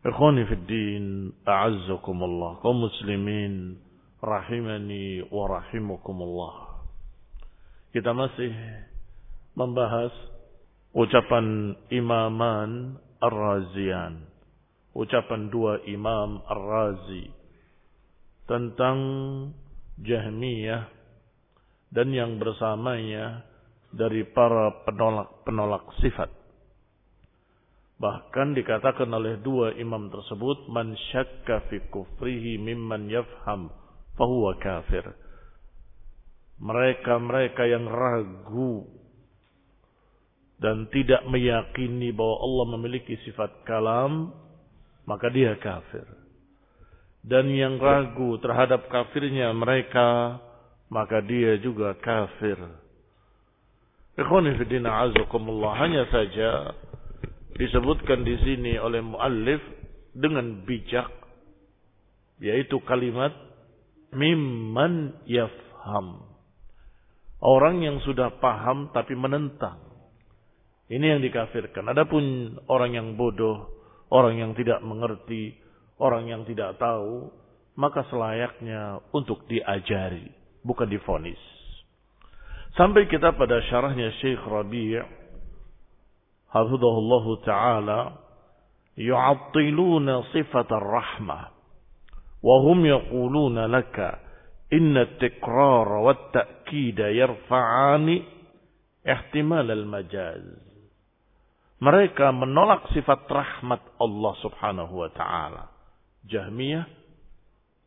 Ikhwani fi din, a'azzakumullah. Kaum muslimin, rahimani wa rahimakumullah. Kita masih membahas ucapan imaman Ar-Razian. Ucapan dua imam Ar-Razi. Tentang Jahmiyah dan yang bersamanya dari para penolak-penolak sifat. Bahkan dikatakan oleh dua imam tersebut, man syakka fi kufrihi mimman yafham fahuwa kafir. Mereka-mereka yang ragu dan tidak meyakini bahwa Allah memiliki sifat kalam, maka dia kafir. Dan yang ragu terhadap kafirnya mereka, maka dia juga kafir. Ikhwanifidina azakumullah. Hanya saja disebutkan di sini oleh muallif dengan bijak yaitu kalimat mimman yafham. Orang yang sudah paham tapi menentang. Ini yang dikafirkan. Adapun orang yang bodoh, orang yang tidak mengerti, orang yang tidak tahu, maka selayaknya untuk diajari, bukan difonis. Sampai kita pada syarahnya Syekh Rabi' hafidhahullah taala yu'attiluna sifat ar-rahmah wa hum yaquluna laka inna at-tikrar wa at-ta'kid yarfa'ani ihtimal al-majaz mereka menolak sifat rahmat Allah Subhanahu wa taala. Jahmiyah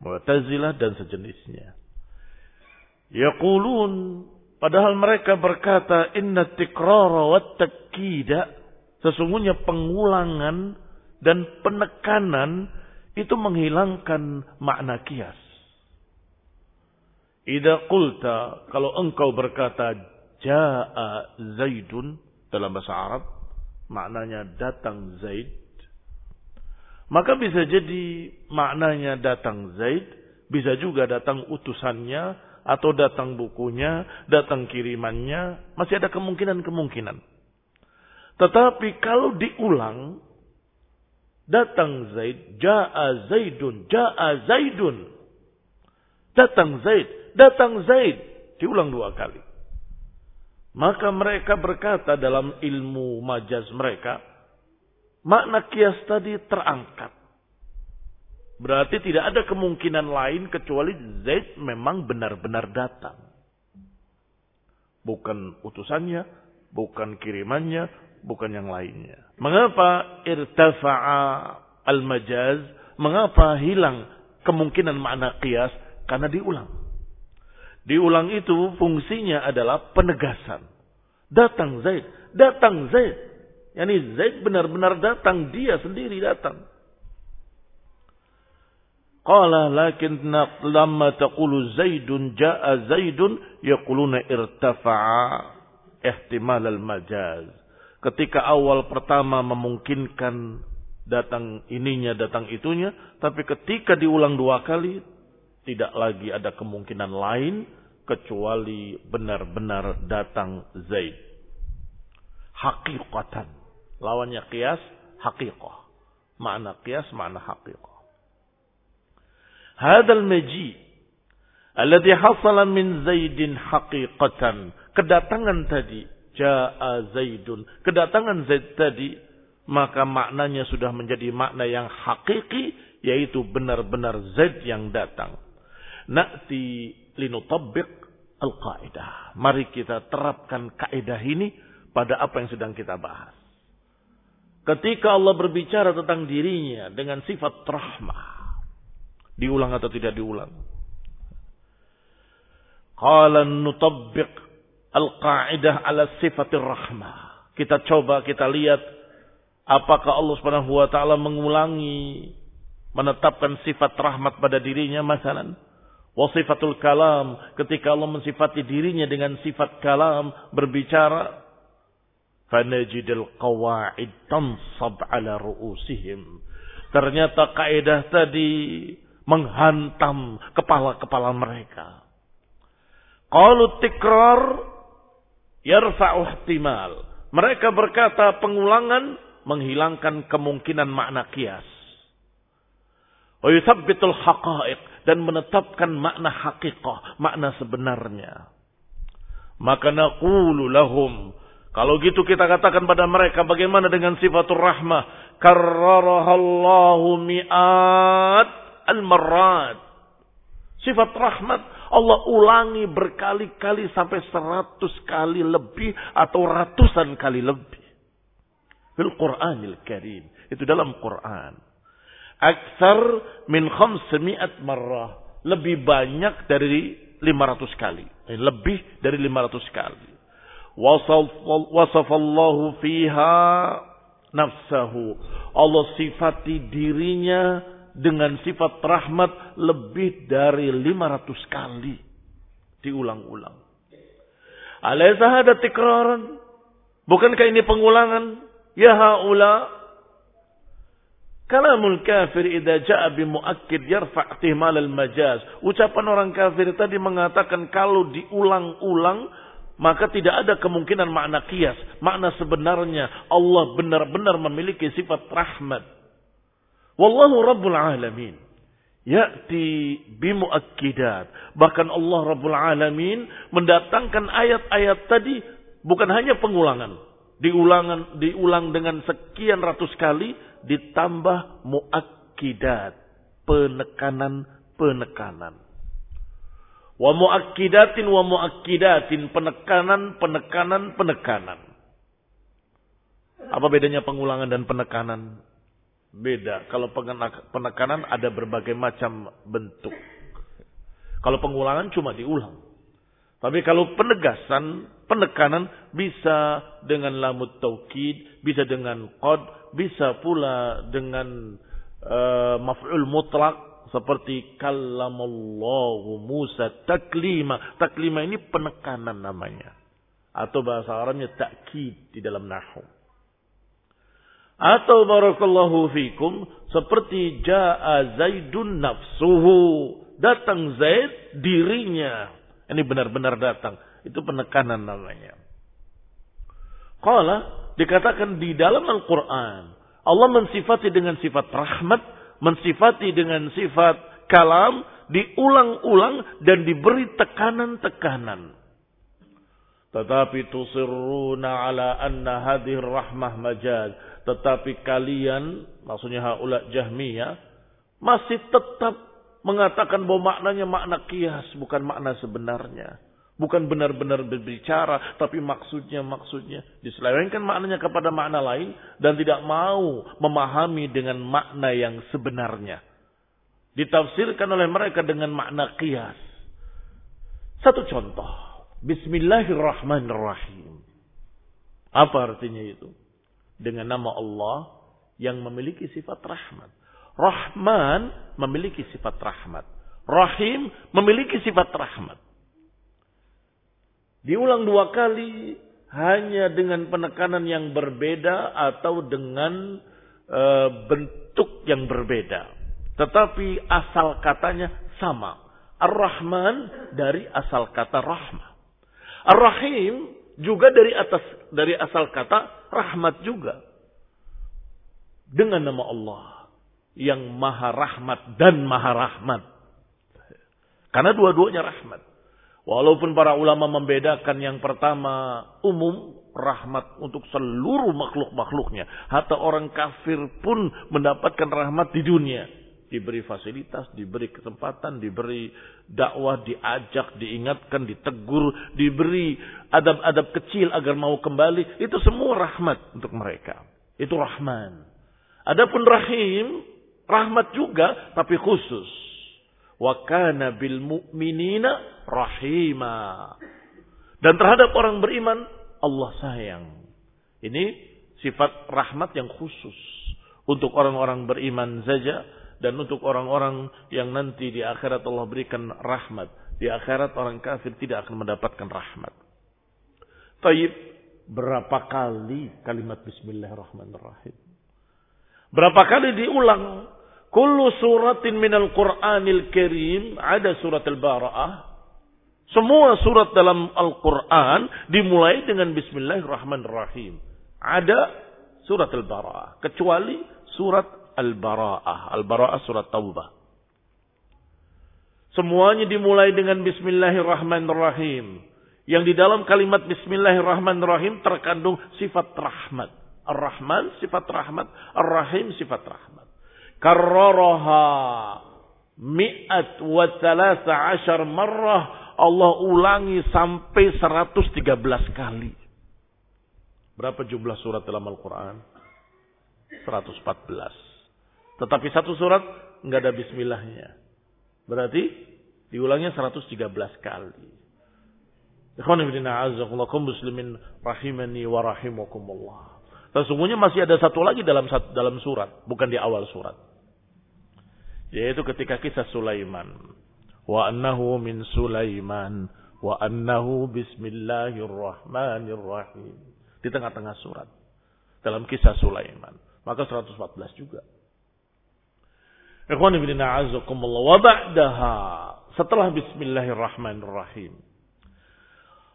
Mu'tazilah dan sejenisnya. Yaqulun Padahal mereka berkata inna tikrara wa takkida sesungguhnya pengulangan dan penekanan itu menghilangkan makna kias. Ida qulta kalau engkau berkata jaa Zaidun dalam bahasa Arab maknanya datang Zaid maka bisa jadi maknanya datang Zaid bisa juga datang utusannya atau datang bukunya, datang kirimannya, masih ada kemungkinan-kemungkinan. Tetapi kalau diulang, datang Zaid, ja'a Zaidun, ja'a Zaidun. Datang Zaid, datang Zaid. Diulang dua kali. Maka mereka berkata dalam ilmu majaz mereka, makna kias tadi terangkat. Berarti tidak ada kemungkinan lain kecuali Zaid memang benar-benar datang. Bukan utusannya, bukan kirimannya, bukan yang lainnya. Mengapa irtafa'a al-majaz? Mengapa hilang kemungkinan makna kias? Karena diulang. Diulang itu fungsinya adalah penegasan. Datang Zaid, datang Zaid. Yani Zaid benar-benar datang, dia sendiri datang. Qala lakinna lamma taqulu Zaidun jaa Zaidun yaquluna irtafa'a ihtimal al-majaz. Ketika awal pertama memungkinkan datang ininya, datang itunya, tapi ketika diulang dua kali tidak lagi ada kemungkinan lain kecuali benar-benar datang Zaid. Hakikatan. Lawannya kias, hakikah. Makna kias, makna hakikah. Hadal maji alladhi hasala min Zaidin haqiqatan. Kedatangan tadi, jaa Zaidun. Kedatangan Zaid tadi, maka maknanya sudah menjadi makna yang hakiki, yaitu benar-benar Zaid yang datang. Na'ti linutabbiq al-qaidah. Mari kita terapkan kaidah ini pada apa yang sedang kita bahas. Ketika Allah berbicara tentang dirinya dengan sifat rahmah. Diulang atau tidak diulang? Qala nutabbiq al-qaidah ala sifatir rahmah. Kita coba kita lihat apakah Allah Subhanahu wa taala mengulangi menetapkan sifat rahmat pada dirinya masalan Wasifatul kalam ketika Allah mensifati dirinya dengan sifat kalam berbicara fanajidul qawaid tansab ala ru'usihim ternyata kaidah tadi menghantam kepala-kepala mereka qalu tikrar yarfa'u ihtimal mereka berkata pengulangan menghilangkan kemungkinan makna kias wa yuthabbitul haqa'iq dan menetapkan makna hakikah, makna sebenarnya. Maka naqulu lahum, kalau gitu kita katakan pada mereka bagaimana dengan sifatul rahmah? Karrarahallahu mi'at al-marrat. Sifat rahmat Allah ulangi berkali-kali sampai seratus kali lebih atau ratusan kali lebih. Fil Qur'anil Karim. Itu dalam Quran. Aksar min khamsemi'at marrah. Lebih banyak dari 500 kali. Eh, lebih dari 500 kali. Wasafallahu fiha nafsahu. Allah sifati dirinya dengan sifat rahmat lebih dari 500 kali. Diulang-ulang. Alaysa hada tikraran? Bukankah ini pengulangan? Ya haula Kalamul kafir idza ja'a bi muakkid yarfa' ihtimal al-majaz. Ucapan orang kafir tadi mengatakan kalau diulang-ulang maka tidak ada kemungkinan makna kias, makna sebenarnya Allah benar-benar memiliki sifat rahmat. Wallahu rabbul alamin. Ya'ti bimuakkidat. Bahkan Allah rabbul alamin mendatangkan ayat-ayat tadi bukan hanya pengulangan. Diulangan, diulang dengan sekian ratus kali ditambah muakkidat, penekanan-penekanan. Wa muakkidatin wa muakkidatin, penekanan, penekanan, penekanan. Apa bedanya pengulangan dan penekanan? Beda. Kalau penekanan ada berbagai macam bentuk. Kalau pengulangan cuma diulang. Tapi kalau penegasan, penekanan bisa dengan lamut taukid, bisa dengan qad, bisa pula dengan uh, maf'ul mutlak seperti kallamallahu Musa taklima. Taklima ini penekanan namanya. Atau bahasa Arabnya takkid di dalam nahu. Atau barakallahu fikum seperti jaa Zaidun nafsuhu. Datang Zaid dirinya. Ini benar-benar datang. Itu penekanan namanya. Qala dikatakan di dalam Al-Quran. Allah mensifati dengan sifat rahmat, mensifati dengan sifat kalam, diulang-ulang dan diberi tekanan-tekanan. Tetapi tusirruna ala anna hadhir rahmah majaz. Tetapi kalian, maksudnya haula jahmiyah, masih tetap mengatakan bahwa maknanya makna kias, bukan makna sebenarnya. Bukan benar-benar berbicara, tapi maksudnya maksudnya diselewengkan maknanya kepada makna lain dan tidak mau memahami dengan makna yang sebenarnya. Ditafsirkan oleh mereka dengan makna kias. Satu contoh. Bismillahirrahmanirrahim. Apa artinya itu? Dengan nama Allah yang memiliki sifat rahmat. Rahman memiliki sifat rahmat. Rahim memiliki sifat rahmat. Diulang dua kali hanya dengan penekanan yang berbeda atau dengan e, bentuk yang berbeda. Tetapi asal katanya sama. Ar-Rahman dari asal kata rahmat. Ar-Rahim juga dari atas dari asal kata rahmat juga. Dengan nama Allah yang maha rahmat dan maha rahmat. Karena dua-duanya rahmat. Walaupun para ulama membedakan yang pertama umum rahmat untuk seluruh makhluk-makhluknya. Hatta orang kafir pun mendapatkan rahmat di dunia diberi fasilitas, diberi kesempatan, diberi dakwah, diajak, diingatkan, ditegur, diberi adab-adab kecil agar mau kembali, itu semua rahmat untuk mereka. Itu rahman. Adapun rahim, rahmat juga tapi khusus. Wa kana bil mu'minina rahima. Dan terhadap orang beriman Allah sayang. Ini sifat rahmat yang khusus untuk orang-orang beriman saja dan untuk orang-orang yang nanti di akhirat Allah berikan rahmat. Di akhirat orang kafir tidak akan mendapatkan rahmat. Taib, berapa kali kalimat Bismillahirrahmanirrahim? Berapa kali diulang? Kullu suratin minal Qur'anil Karim ada surat Al-Bara'ah. Semua surat dalam Al-Quran dimulai dengan Bismillahirrahmanirrahim. Ada surat Al-Bara'ah. Kecuali surat Al-Bara'ah. Al-Bara'ah surat Taubah. Semuanya dimulai dengan Bismillahirrahmanirrahim. Yang di dalam kalimat Bismillahirrahmanirrahim terkandung sifat rahmat. Ar-Rahman sifat rahmat. Ar-Rahim sifat rahmat. Karraraha mi'at wa thalasa ashar marrah. Allah ulangi sampai 113 kali. Berapa jumlah surat dalam Al-Quran? 114. Tetapi satu surat nggak ada bismillahnya. Berarti diulangnya 113 kali. Muslimin rahimani wa rahimakumullah. Sesungguhnya masih ada satu lagi dalam dalam surat, bukan di awal surat. Yaitu ketika kisah Sulaiman. Wa annahu min Sulaiman wa annahu bismillahirrahmanirrahim. Di tengah-tengah surat. Dalam kisah Sulaiman. Maka 114 juga. Ikhwan ibn a'azakumullah. Wa ba'daha. Setelah bismillahirrahmanirrahim.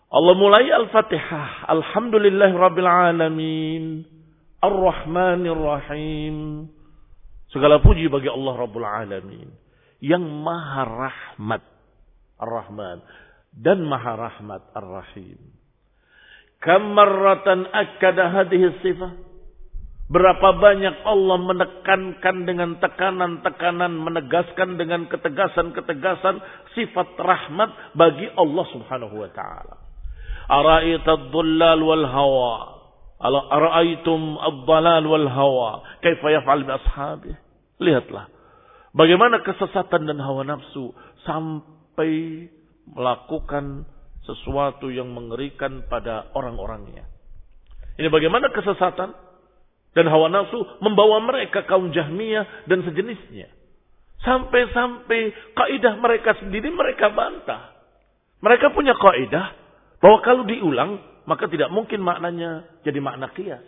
Allah mulai Al-Fatihah. Alhamdulillah Rabbil Alamin. Ar-Rahmanir-Rahim. Segala puji bagi Allah Rabbul Alamin. Yang maha rahmat. Ar-Rahman. Dan maha rahmat. Ar-Rahim. Kamarratan akkada hadhihi sifah. Berapa banyak Allah menekankan dengan tekanan-tekanan, menegaskan dengan ketegasan-ketegasan sifat rahmat bagi Allah subhanahu wa ta'ala. Ara'ita ad-dhullal wal hawa. Ara'aitum ad-dhalal wal hawa. Kaifa yaf'al bi ashabih. Lihatlah. Bagaimana kesesatan dan hawa nafsu sampai melakukan sesuatu yang mengerikan pada orang-orangnya. Ini bagaimana kesesatan? Dan hawa nafsu membawa mereka kaum Jahmiyah dan sejenisnya. Sampai-sampai kaidah mereka sendiri mereka bantah. Mereka punya kaidah bahwa kalau diulang maka tidak mungkin maknanya jadi makna kias.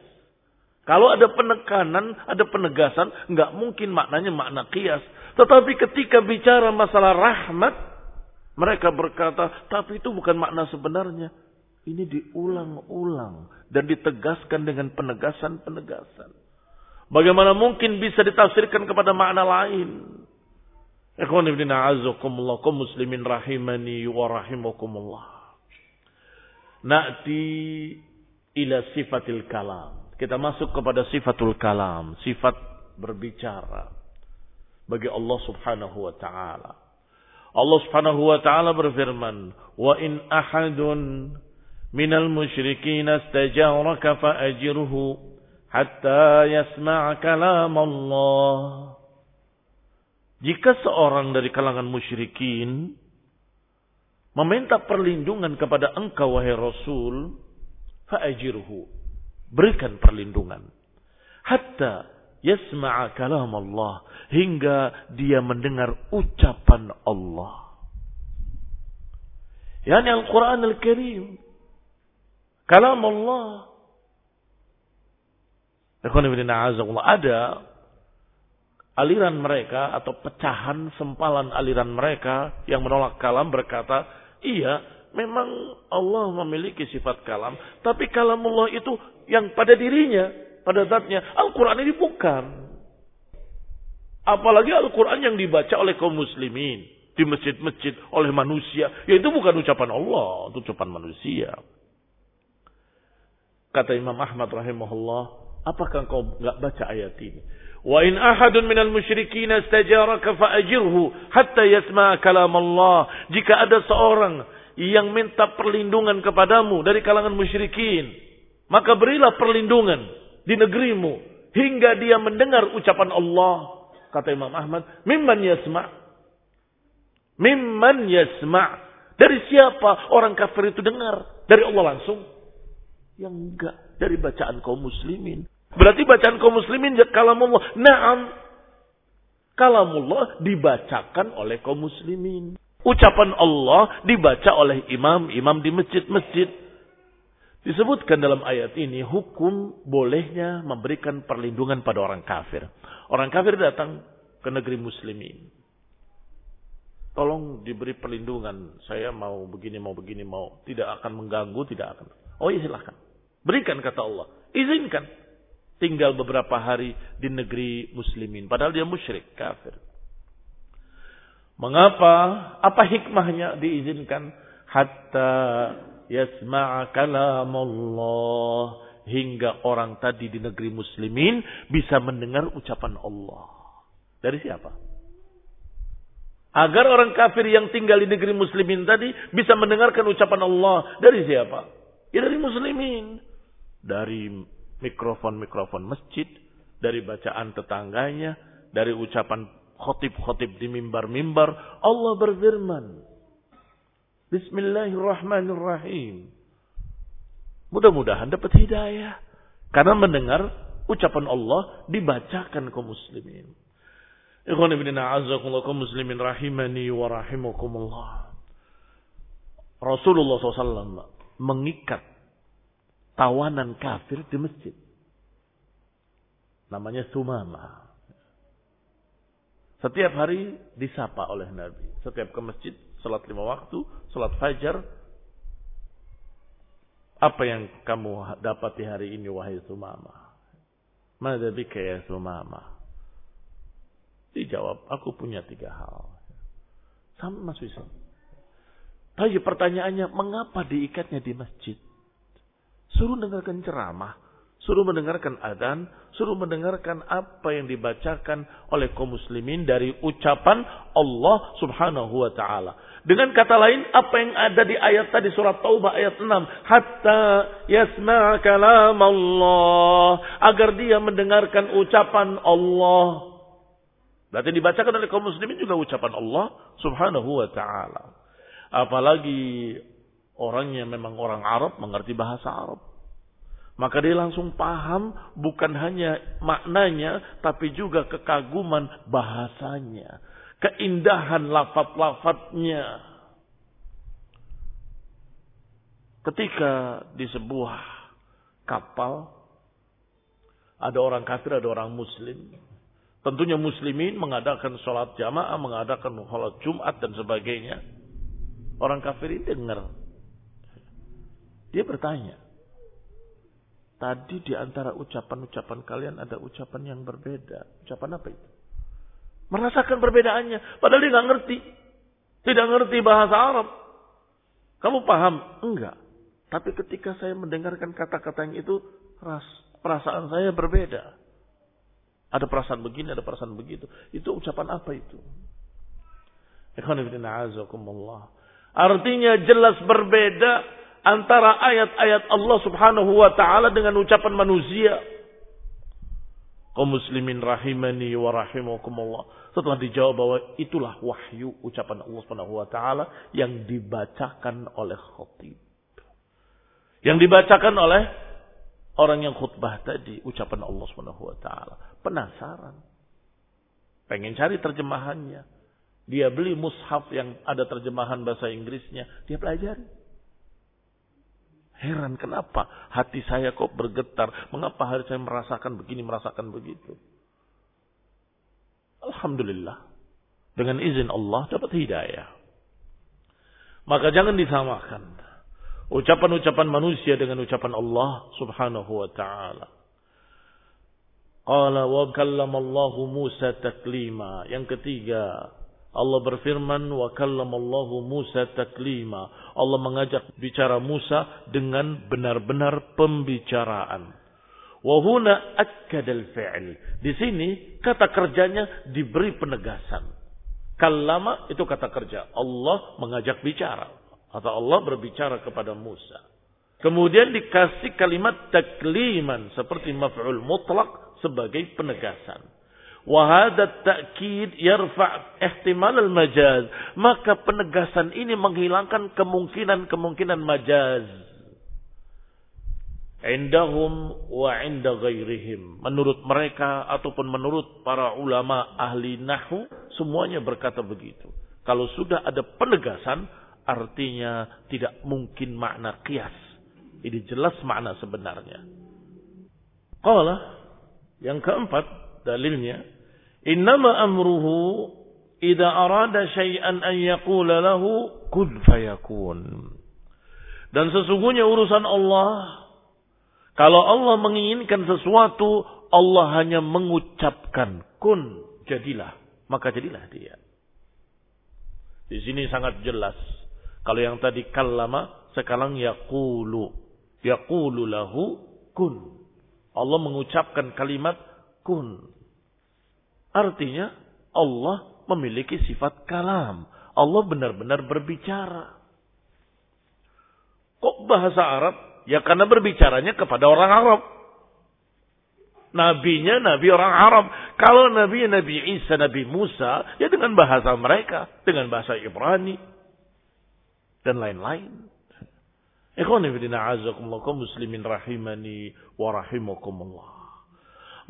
Kalau ada penekanan, ada penegasan, nggak mungkin maknanya makna kias. Tetapi ketika bicara masalah rahmat, mereka berkata, tapi itu bukan makna sebenarnya. Ini diulang-ulang dan ditegaskan dengan penegasan-penegasan. Bagaimana mungkin bisa ditafsirkan kepada makna lain? Ikhwan ibn a'azakumullah, kum muslimin rahimani wa rahimakumullah. Na'ti ila sifatil kalam. Kita masuk kepada sifatul kalam, sifat berbicara bagi Allah Subhanahu wa taala. Allah Subhanahu wa taala berfirman, "Wa in ahadun minal musyrikin istajaraka fa'ajirhu hatta yasma'a kalam Allah." Jika seorang dari kalangan musyrikin meminta perlindungan kepada engkau wahai Rasul, fa'ajirhu. Berikan perlindungan. Hatta yasma'a kalam Allah. Hingga dia mendengar ucapan Allah. Yani Al-Quran Al-Karim. Kalam Allah. Ada aliran mereka atau pecahan sempalan aliran mereka yang menolak kalam berkata, iya memang Allah memiliki sifat kalam, tapi kalamullah itu yang pada dirinya, pada zatnya. Al-Quran ini bukan. Apalagi Al-Quran yang dibaca oleh kaum muslimin. Di masjid-masjid oleh manusia. Ya itu bukan ucapan Allah. Itu ucapan manusia. Kata Imam Ahmad rahimahullah. Apakah kau nggak baca ayat ini? Wa in ahadun minal musyrikin istajaraka fa'ajirhu hatta yasma' kalam Allah. Jika ada seorang yang minta perlindungan kepadamu dari kalangan musyrikin, maka berilah perlindungan di negerimu hingga dia mendengar ucapan Allah. Kata Imam Ahmad, mimman yasma' mimman yasma' dari siapa orang kafir itu dengar? Dari Allah langsung? Yang enggak, dari bacaan kaum muslimin. Berarti bacaan kaum muslimin ya kalamullah. Naam. Kalamullah dibacakan oleh kaum muslimin. Ucapan Allah dibaca oleh imam-imam di masjid-masjid. Disebutkan dalam ayat ini hukum bolehnya memberikan perlindungan pada orang kafir. Orang kafir datang ke negeri muslimin. Tolong diberi perlindungan. Saya mau begini, mau begini, mau. Tidak akan mengganggu, tidak akan. Oh iya silahkan. Berikan kata Allah. Izinkan. Tinggal beberapa hari di negeri muslimin. Padahal dia musyrik, kafir. Mengapa? Apa hikmahnya diizinkan? Hatta yasma'a kalam Allah. Hingga orang tadi di negeri muslimin bisa mendengar ucapan Allah. Dari siapa? Agar orang kafir yang tinggal di negeri muslimin tadi bisa mendengarkan ucapan Allah. Dari siapa? Ya dari muslimin. Dari mikrofon-mikrofon masjid. Dari bacaan tetangganya. Dari ucapan khotib-khotib di mimbar-mimbar, Allah berfirman. Bismillahirrahmanirrahim. Mudah-mudahan dapat hidayah. Karena mendengar ucapan Allah dibacakan kaum muslimin. Ikhwan ibn a'azakumullah kaum muslimin rahimani wa rahimakumullah. Rasulullah SAW mengikat tawanan kafir di masjid. Namanya Sumama. Setiap hari disapa oleh Nabi. Setiap ke masjid, salat lima waktu, salat fajar. Apa yang kamu dapati hari ini wahai Sumama? Mada bika ya Sumama? Dijawab, aku punya tiga hal. Sama Mas Wisam. Tapi pertanyaannya, mengapa diikatnya di masjid? Suruh dengarkan ceramah suruh mendengarkan adzan, suruh mendengarkan apa yang dibacakan oleh kaum muslimin dari ucapan Allah Subhanahu wa taala. Dengan kata lain, apa yang ada di ayat tadi surat Taubah ayat 6, hatta yasma'a kalam Allah, agar dia mendengarkan ucapan Allah. Berarti dibacakan oleh kaum muslimin juga ucapan Allah Subhanahu wa taala. Apalagi orangnya memang orang Arab mengerti bahasa Arab. Maka dia langsung paham bukan hanya maknanya, tapi juga kekaguman bahasanya. Keindahan lafat-lafatnya. Ketika di sebuah kapal, ada orang kafir, ada orang muslim. Tentunya muslimin mengadakan sholat jamaah, mengadakan sholat jumat dan sebagainya. Orang kafir ini dengar. Dia bertanya, Tadi di antara ucapan-ucapan kalian ada ucapan yang berbeda. Ucapan apa itu? Merasakan perbedaannya. Padahal dia nggak ngerti. Tidak ngerti bahasa Arab. Kamu paham? Enggak. Tapi ketika saya mendengarkan kata-kata yang itu, ras, perasaan saya berbeda. Ada perasaan begini, ada perasaan begitu. Itu ucapan apa itu? Artinya jelas berbeda antara ayat-ayat Allah subhanahu wa ta'ala dengan ucapan manusia. Kau muslimin rahimani wa rahimakumullah. Setelah dijawab bahwa itulah wahyu ucapan Allah subhanahu wa ta'ala yang dibacakan oleh khatib. Yang dibacakan oleh orang yang khutbah tadi. Ucapan Allah subhanahu wa ta'ala. Penasaran. Pengen cari terjemahannya. Dia beli mushaf yang ada terjemahan bahasa Inggrisnya. Dia pelajari. Heran kenapa hati saya kok bergetar. Mengapa hari saya merasakan begini, merasakan begitu. Alhamdulillah. Dengan izin Allah dapat hidayah. Maka jangan disamakan. Ucapan-ucapan manusia dengan ucapan Allah subhanahu wa ta'ala. Qala wa kallamallahu Musa taklima. Yang ketiga, Allah berfirman wa kallamallahu Musa taklima. Allah mengajak bicara Musa dengan benar-benar pembicaraan. Wa huna akkadal fi'l. Di sini kata kerjanya diberi penegasan. Kallama itu kata kerja. Allah mengajak bicara atau Allah berbicara kepada Musa. Kemudian dikasih kalimat takliman seperti maf'ul mutlak sebagai penegasan. Wahada ta'kid yarfa' ihtimal al-majaz. Maka penegasan ini menghilangkan kemungkinan-kemungkinan majaz. Indahum wa inda ghairihim. Menurut mereka ataupun menurut para ulama ahli nahu. Semuanya berkata begitu. Kalau sudah ada penegasan. Artinya tidak mungkin makna kias. Ini jelas makna sebenarnya. Qala. Yang keempat dalilnya innama amruhu idza arada syai'an an yaqula lahu kun fayakun. Dan sesungguhnya urusan Allah kalau Allah menginginkan sesuatu Allah hanya mengucapkan kun jadilah. Maka jadilah dia. Di sini sangat jelas. Kalau yang tadi kallama sekarang yaqulu. Yaqulu lahu kun. Allah mengucapkan kalimat kun. Artinya Allah memiliki sifat kalam. Allah benar-benar berbicara. Kok bahasa Arab? Ya karena berbicaranya kepada orang Arab. Nabinya Nabi orang Arab. Kalau Nabi Nabi Isa, Nabi Musa, ya dengan bahasa mereka. Dengan bahasa Ibrani. Dan lain-lain. Ikhwan a'azakumullah muslimin rahimani wa rahimakumullah.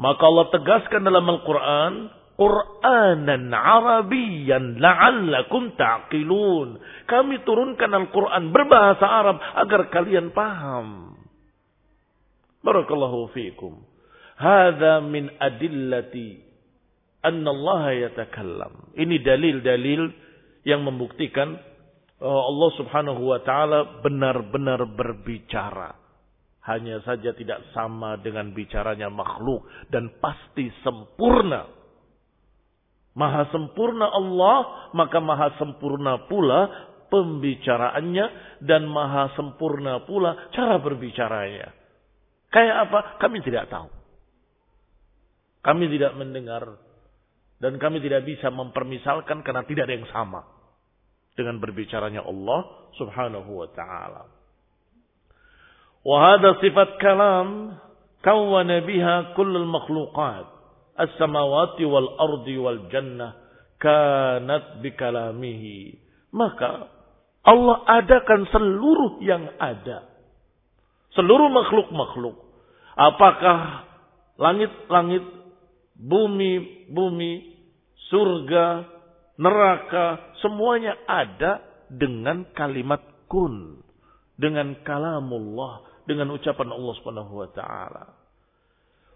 Maka Allah tegaskan dalam Al-Quran, Qur'anan Arabiyan la'allakum ta'qilun. Kami turunkan Al-Quran berbahasa Arab agar kalian paham. Barakallahu fiikum. Hada min adillati anna Allah yatakallam. Ini dalil-dalil yang membuktikan Allah subhanahu wa ta'ala benar-benar berbicara. Hanya saja tidak sama dengan bicaranya makhluk. Dan pasti sempurna. Maha sempurna Allah, maka maha sempurna pula pembicaraannya. Dan maha sempurna pula cara berbicaranya. Kayak apa? Kami tidak tahu. Kami tidak mendengar. Dan kami tidak bisa mempermisalkan karena tidak ada yang sama. Dengan berbicaranya Allah subhanahu wa ta'ala. Wahada sifat kalam kawana biha kullul makhluqat as-samawati wal ardi wal jannah kanat bikalamihi. Maka Allah adakan seluruh yang ada. Seluruh makhluk-makhluk. Apakah langit-langit, bumi-bumi, surga, neraka, semuanya ada dengan kalimat kun. Dengan kalamullah, dengan ucapan Allah Subhanahu wa taala.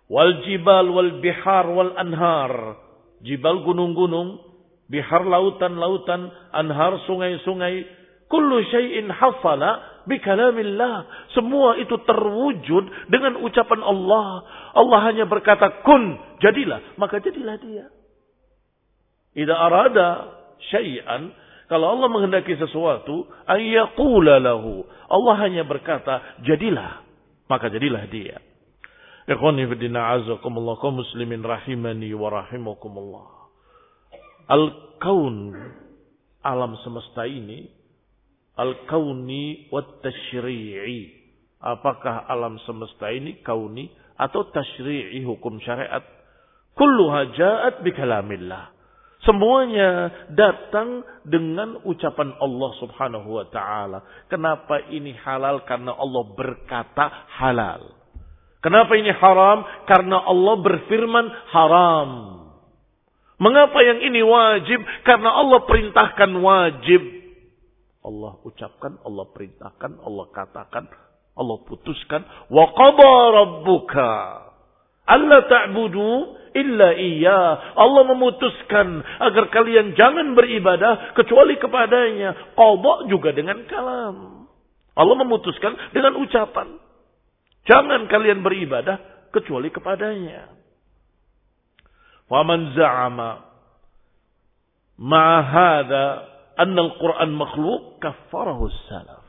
Wal jibal wal bihar wal anhar. Jibal gunung-gunung, bihar lautan-lautan, anhar sungai-sungai, kullu syai'in hafala bi kalamillah. Semua itu terwujud dengan ucapan Allah. Allah hanya berkata kun, jadilah, maka jadilah dia. Idza arada syai'an, kalau Allah menghendaki sesuatu, ayyaqula lahu. Allah hanya berkata, jadilah. Maka jadilah dia. Ikhwani fiddina azakumullah kaum muslimin rahimani wa rahimakumullah. Al-kaun alam semesta ini al-kauni wa tashri'i. Apakah alam semesta ini kauni atau tashri'i hukum syariat? Kulluha ja'at bi kalamillah. Semuanya datang dengan ucapan Allah Subhanahu wa taala. Kenapa ini halal? Karena Allah berkata halal. Kenapa ini haram? Karena Allah berfirman haram. Mengapa yang ini wajib? Karena Allah perintahkan wajib. Allah ucapkan, Allah perintahkan, Allah katakan, Allah putuskan. Wa qada rabbuka alla ta'budu illa iya. Allah memutuskan agar kalian jangan beribadah kecuali kepadanya. Qada juga dengan kalam. Allah memutuskan dengan ucapan. Jangan kalian beribadah kecuali kepadanya. Faman za'ama ma'ahada anna al-Quran makhluk kafarahu salaf.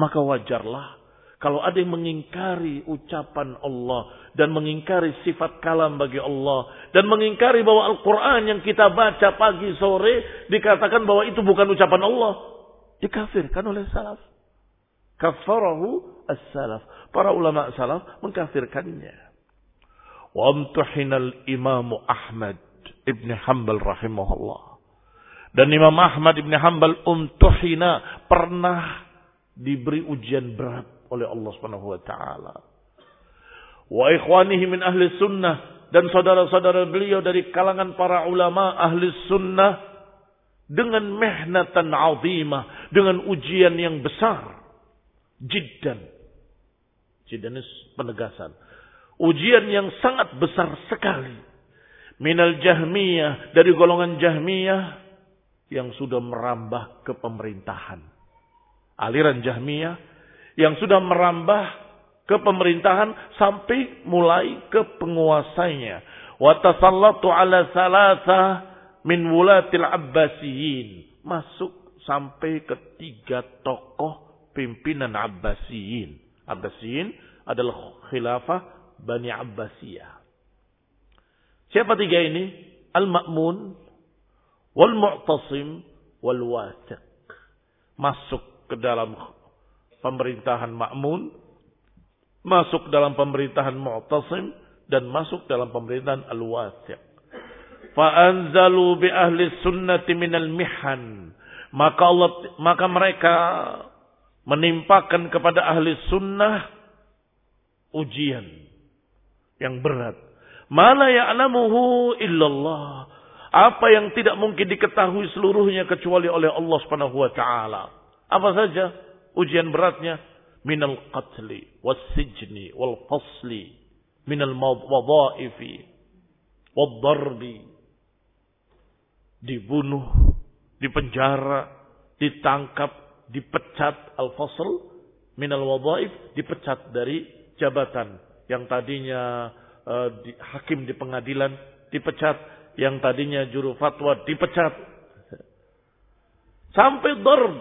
Maka wajarlah kalau ada yang mengingkari ucapan Allah dan mengingkari sifat kalam bagi Allah dan mengingkari bahwa Al-Quran yang kita baca pagi sore dikatakan bahwa itu bukan ucapan Allah, dikafirkan oleh salaf. Kafarahu as-salaf. Para ulama salaf mengkafirkannya. Wa amtuhinal Imam Ahmad ibn Hanbal rahimahullah. Dan Imam Ahmad ibn Hanbal umtuhina pernah diberi ujian berat oleh Allah Subhanahu wa taala. Wa ikhwanihi min ahli sunnah dan saudara-saudara beliau dari kalangan para ulama ahli sunnah dengan mehnatan azimah, dengan ujian yang besar jiddan. Jiddan itu penegasan. Ujian yang sangat besar sekali. Minal jahmiyah, dari golongan jahmiyah yang sudah merambah ke pemerintahan. Aliran jahmiyah yang sudah merambah ke pemerintahan sampai mulai ke penguasanya. Watasallatu ala salasa min wulatil abbasiyin. Masuk sampai ketiga tokoh pimpinan Abbasiyin. Abbasiyin adalah khilafah Bani Abbasiyah. Siapa tiga ini? Al-Ma'mun, Wal-Mu'tasim, Wal-Wasiq. Masuk ke dalam pemerintahan Ma'mun, masuk dalam pemerintahan Mu'tasim, dan masuk dalam pemerintahan Al-Wasiq. Fa'anzalu bi ahli sunnati minal mihan. Maka Allah, maka mereka menimpakan kepada ahli sunnah ujian yang berat. Mana ya'lamuhu illallah. Apa yang tidak mungkin diketahui seluruhnya kecuali oleh Allah Subhanahu wa taala. Apa saja ujian beratnya? Minal qatli was sijni wal fasli minal wadha'ifi wad darbi dibunuh, dipenjara, ditangkap, dipecat al-fasl minal wadhaif dipecat dari jabatan. Yang tadinya uh, di, hakim di pengadilan dipecat. Yang tadinya juru fatwa dipecat. Sampai darb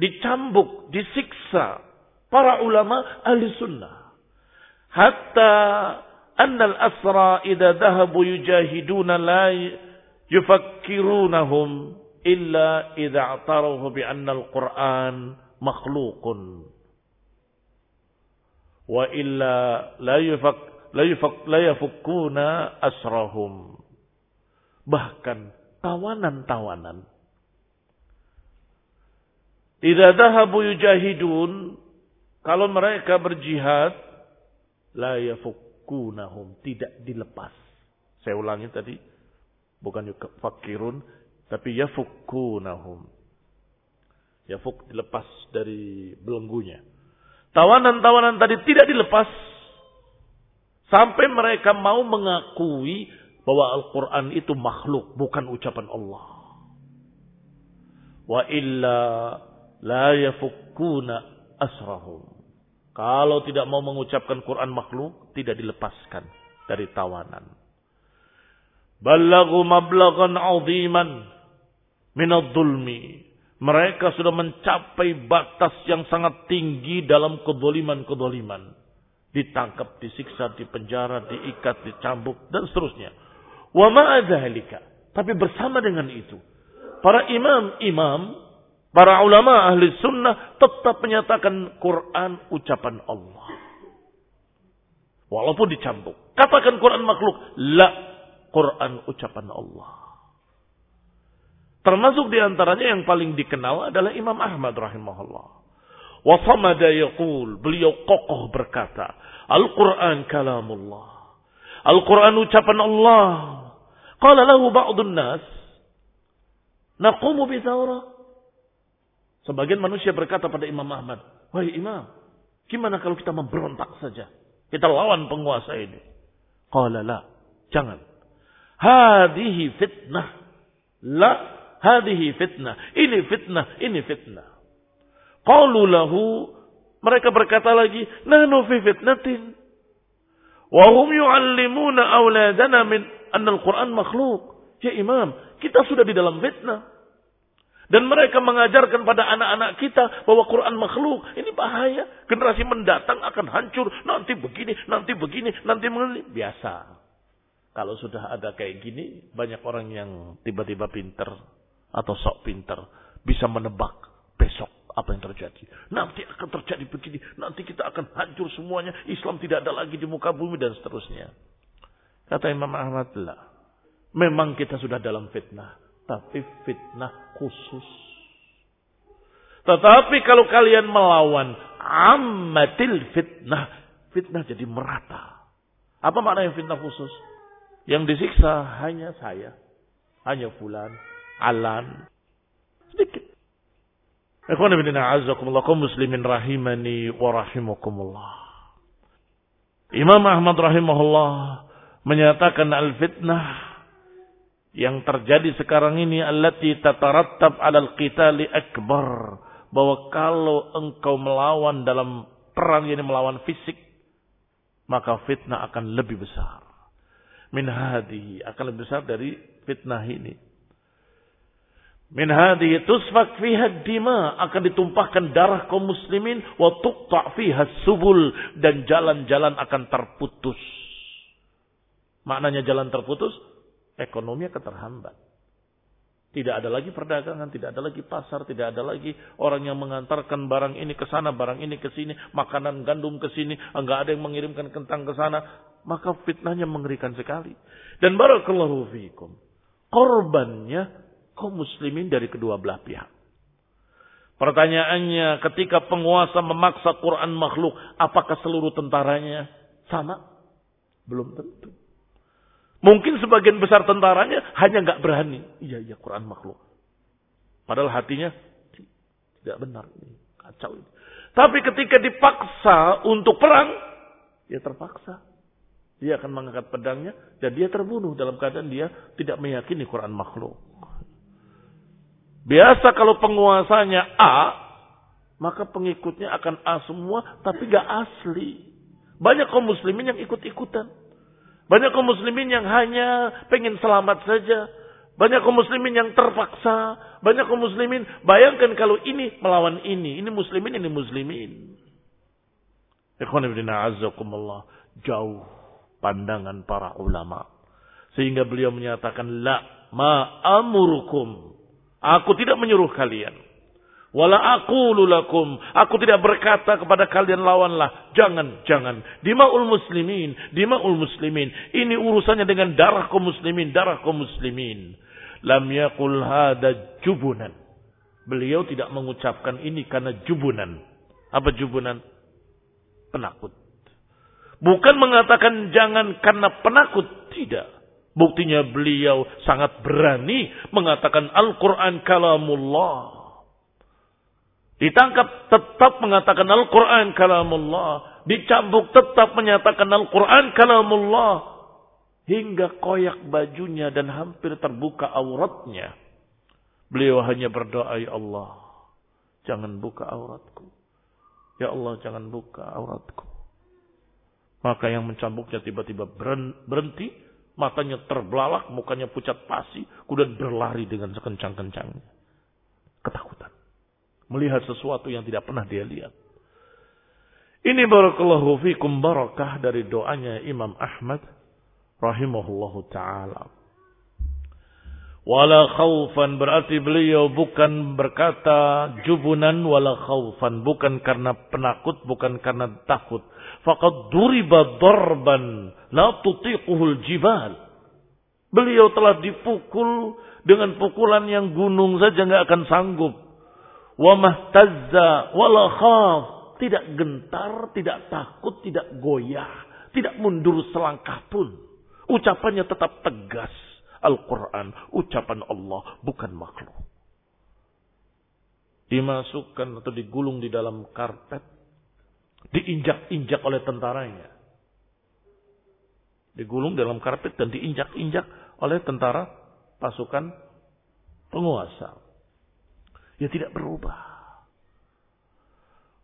dicambuk disiksa para ulama ahli sunnah. Hatta anna al-asra idza dhahabu yujahiduna la yufakkirunahum illa idza i'tarafu bi anna al-Qur'an makhluqun. Wa illa la yufak la yufak la yafukkuna asrahum. Bahkan tawanan-tawanan idza dhahabu yujahidun kalau mereka berjihad la yafukkunahum tidak dilepas saya ulangi tadi bukan fakirun tapi yafukkunahum. Yafuk dilepas dari belenggunya. Tawanan-tawanan tadi tidak dilepas. Sampai mereka mau mengakui bahwa Al-Quran itu makhluk, bukan ucapan Allah. Wa illa la yafukkuna asrahum. Kalau tidak mau mengucapkan Quran makhluk, tidak dilepaskan dari tawanan. Balagu mablagan aziman minad-dhulmi. Mereka sudah mencapai batas yang sangat tinggi dalam kedoliman-kedoliman. Ditangkap, disiksa, dipenjara, diikat, dicambuk, dan seterusnya. Wa ma'adhalika. Tapi bersama dengan itu. Para imam-imam, para ulama ahli sunnah tetap menyatakan Quran ucapan Allah. Walaupun dicambuk. Katakan Quran makhluk. La. Quran ucapan Allah. Termasuk di antaranya yang paling dikenal adalah Imam Ahmad rahimahullah. Wasamada yaqul, beliau kokoh berkata, Al-Quran kalamullah. Al-Quran ucapan Allah. Qala lahu ba'dun nas, naqumu bithawra. Sebagian manusia berkata pada Imam Ahmad, Wahai Imam, gimana kalau kita memberontak saja? Kita lawan penguasa ini. Qala la, jangan. Hadihi fitnah. La Hadihi fitnah. Ini fitnah. Ini fitnah. Qalu lahu. Mereka berkata lagi. Nahnu fi fitnatin. Wahum yu'allimuna awladana min anna al-Quran makhluk. Ya imam. Kita sudah di dalam fitnah. Dan mereka mengajarkan pada anak-anak kita bahwa Quran makhluk. Ini bahaya. Generasi mendatang akan hancur. Nanti begini, nanti begini, nanti begini. Biasa. Kalau sudah ada kayak gini, banyak orang yang tiba-tiba pinter atau sok pinter bisa menebak besok apa yang terjadi. Nanti akan terjadi begini, nanti kita akan hancur semuanya, Islam tidak ada lagi di muka bumi dan seterusnya. Kata Imam Ahmad. Memang kita sudah dalam fitnah, tapi fitnah khusus. Tetapi kalau kalian melawan ammatil fitnah, fitnah jadi merata. Apa makna yang fitnah khusus? Yang disiksa hanya saya, hanya fulan, alan. Sedikit. Ikhwan ibn a'azakumullah kaum muslimin rahimani wa rahimakumullah. Imam Ahmad rahimahullah menyatakan al-fitnah yang terjadi sekarang ini allati tatarattab 'alal qitali akbar. Bahwa kalau engkau melawan dalam perang ini melawan fisik maka fitnah akan lebih besar. Min akan lebih besar dari fitnah ini. Min hadhihi tusfak fiha dima akan ditumpahkan darah kaum muslimin wa tuqta fiha subul dan jalan-jalan akan terputus. Maknanya jalan terputus, ekonomi akan terhambat. Tidak ada lagi perdagangan, tidak ada lagi pasar, tidak ada lagi orang yang mengantarkan barang ini ke sana, barang ini ke sini, makanan gandum ke sini, enggak ada yang mengirimkan kentang ke sana, maka fitnahnya mengerikan sekali. Dan barakallahu fiikum. Korbannya kaum muslimin dari kedua belah pihak. Pertanyaannya, ketika penguasa memaksa Quran makhluk, apakah seluruh tentaranya sama? Belum tentu. Mungkin sebagian besar tentaranya hanya nggak berani. Iya, iya Quran makhluk. Padahal hatinya tidak benar. Kacau ini. Tapi ketika dipaksa untuk perang, ya terpaksa. Dia akan mengangkat pedangnya dan dia terbunuh dalam keadaan dia tidak meyakini Quran makhluk. Biasa kalau penguasanya A, maka pengikutnya akan A semua, tapi gak asli. Banyak kaum muslimin yang ikut-ikutan. Banyak kaum muslimin yang hanya pengen selamat saja. Banyak kaum muslimin yang terpaksa. Banyak kaum muslimin, bayangkan kalau ini melawan ini. Ini muslimin, ini muslimin. Jauh pandangan para ulama. Sehingga beliau menyatakan, La ma'amurukum Aku tidak menyuruh kalian. Wala aku lulakum. Aku tidak berkata kepada kalian lawanlah. Jangan, jangan. Dima'ul muslimin. Dima'ul muslimin. Ini urusannya dengan darah kaum muslimin. Darah kaum muslimin. Lam yakul hada jubunan. Beliau tidak mengucapkan ini karena jubunan. Apa jubunan? Penakut. Bukan mengatakan jangan karena penakut. Tidak. Buktinya beliau sangat berani mengatakan Al-Quran kalamullah. Ditangkap tetap mengatakan Al-Quran kalamullah. Dicambuk tetap menyatakan Al-Quran kalamullah. Hingga koyak bajunya dan hampir terbuka auratnya. Beliau hanya berdoa, Ya Allah, jangan buka auratku. Ya Allah, jangan buka auratku. Maka yang mencambuknya tiba-tiba berhenti Matanya terbelalak, mukanya pucat pasi, kemudian berlari dengan sekencang-kencangnya. Ketakutan. Melihat sesuatu yang tidak pernah dia lihat. Ini barakallahu fikum barakah dari doanya Imam Ahmad rahimahullahu taala. Wala khaufan berarti beliau bukan berkata jubunan wala khaufan bukan karena penakut bukan karena takut. Faqad duriba darban la tutiquhul jibal. Beliau telah dipukul dengan pukulan yang gunung saja nggak akan sanggup. Wa mahtazza wala khaf. Tidak gentar, tidak takut, tidak goyah, tidak mundur selangkah pun. Ucapannya tetap tegas Al-Quran, ucapan Allah, bukan makhluk. Dimasukkan atau digulung di dalam karpet, diinjak-injak oleh tentaranya. Digulung dalam karpet dan diinjak-injak oleh tentara pasukan penguasa. Ya tidak berubah.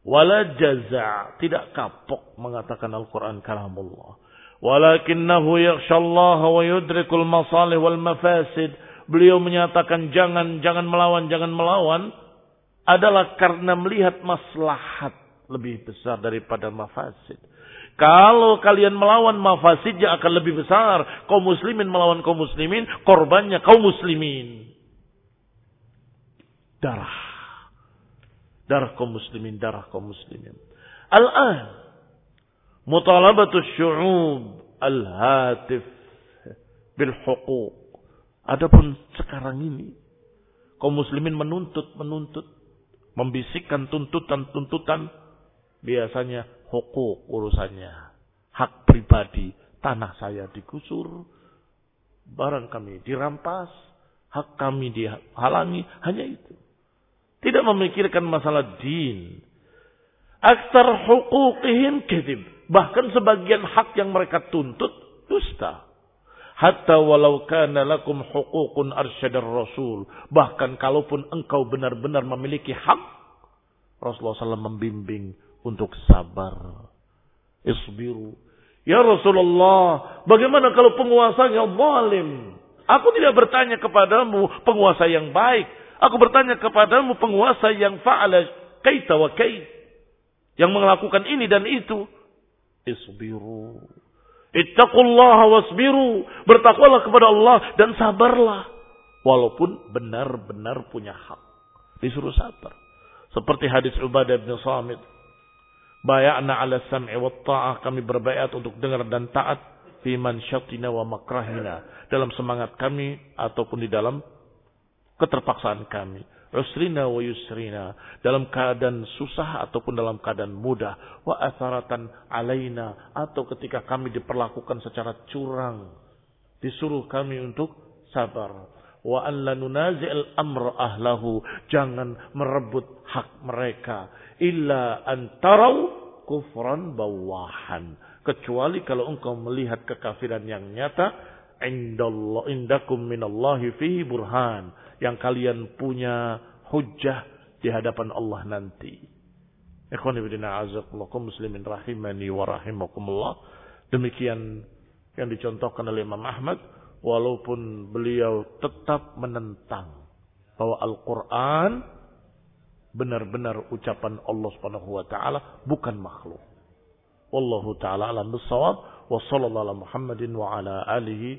Wala jaza, tidak kapok mengatakan Al-Quran kalamullah. Walakinnahu yakhshallaha wa yudrikul masalih wal mafasid. Beliau menyatakan jangan, jangan melawan, jangan melawan. Adalah karena melihat maslahat lebih besar daripada mafasid. Kalau kalian melawan mafasidnya akan lebih besar. Kaum muslimin melawan kaum muslimin, korbannya kaum muslimin. Darah. Darah kaum muslimin, darah kaum muslimin. Al-an mutalabatu syu'ub al-hatif bil huquq. Adapun sekarang ini kaum muslimin menuntut menuntut membisikkan tuntutan-tuntutan biasanya hukuk urusannya hak pribadi tanah saya digusur barang kami dirampas hak kami dihalangi hanya itu tidak memikirkan masalah din aksar hukukihim kedib Bahkan sebagian hak yang mereka tuntut dusta. Hatta walau kana lakum hukukun arsyadar rasul. Bahkan kalaupun engkau benar-benar memiliki hak. Rasulullah SAW membimbing untuk sabar. Isbiru. Ya Rasulullah, bagaimana kalau penguasanya zalim? Aku tidak bertanya kepadamu penguasa yang baik. Aku bertanya kepadamu penguasa yang fa'ala kaita wa kait. Yang melakukan ini dan itu isbiru. Ittaqullaha wasbiru. Bertakwalah kepada Allah dan sabarlah. Walaupun benar-benar punya hak. Disuruh sabar. Seperti hadis Ubadah bin Samit. Baya'na ala sam'i wa ta'ah. Kami berbayat untuk dengar dan taat. Fi syatina wa makrahina. Dalam semangat kami ataupun di dalam keterpaksaan kami. Usrina wa yusrina. Dalam keadaan susah ataupun dalam keadaan mudah. Wa asaratan alaina. Atau ketika kami diperlakukan secara curang. Disuruh kami untuk sabar. Wa an lanunazi'al amra ahlahu. Jangan merebut hak mereka. Illa antarau kufran bawahan. Kecuali kalau engkau melihat kekafiran yang nyata. Indakum minallahi fihi burhan yang kalian punya hujah di hadapan Allah nanti. Ikhwan ibn a'azakullakum muslimin rahimani wa rahimakumullah. Demikian yang dicontohkan oleh Imam Ahmad. Walaupun beliau tetap menentang bahwa Al-Quran benar-benar ucapan Allah subhanahu wa ta'ala bukan makhluk. Wallahu ta'ala alam bisawab. Wa sallallahu ala Muhammadin wa ala alihi